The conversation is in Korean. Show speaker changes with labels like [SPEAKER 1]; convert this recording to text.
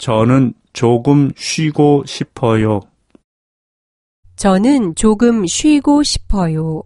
[SPEAKER 1] 저는 조금 쉬고 싶어요.
[SPEAKER 2] 저는 조금 쉬고 싶어요.